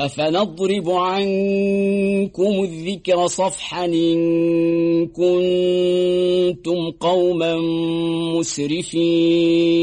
أفنضرب عنكم الذكر صفحا إن كنتم قوما مسرفين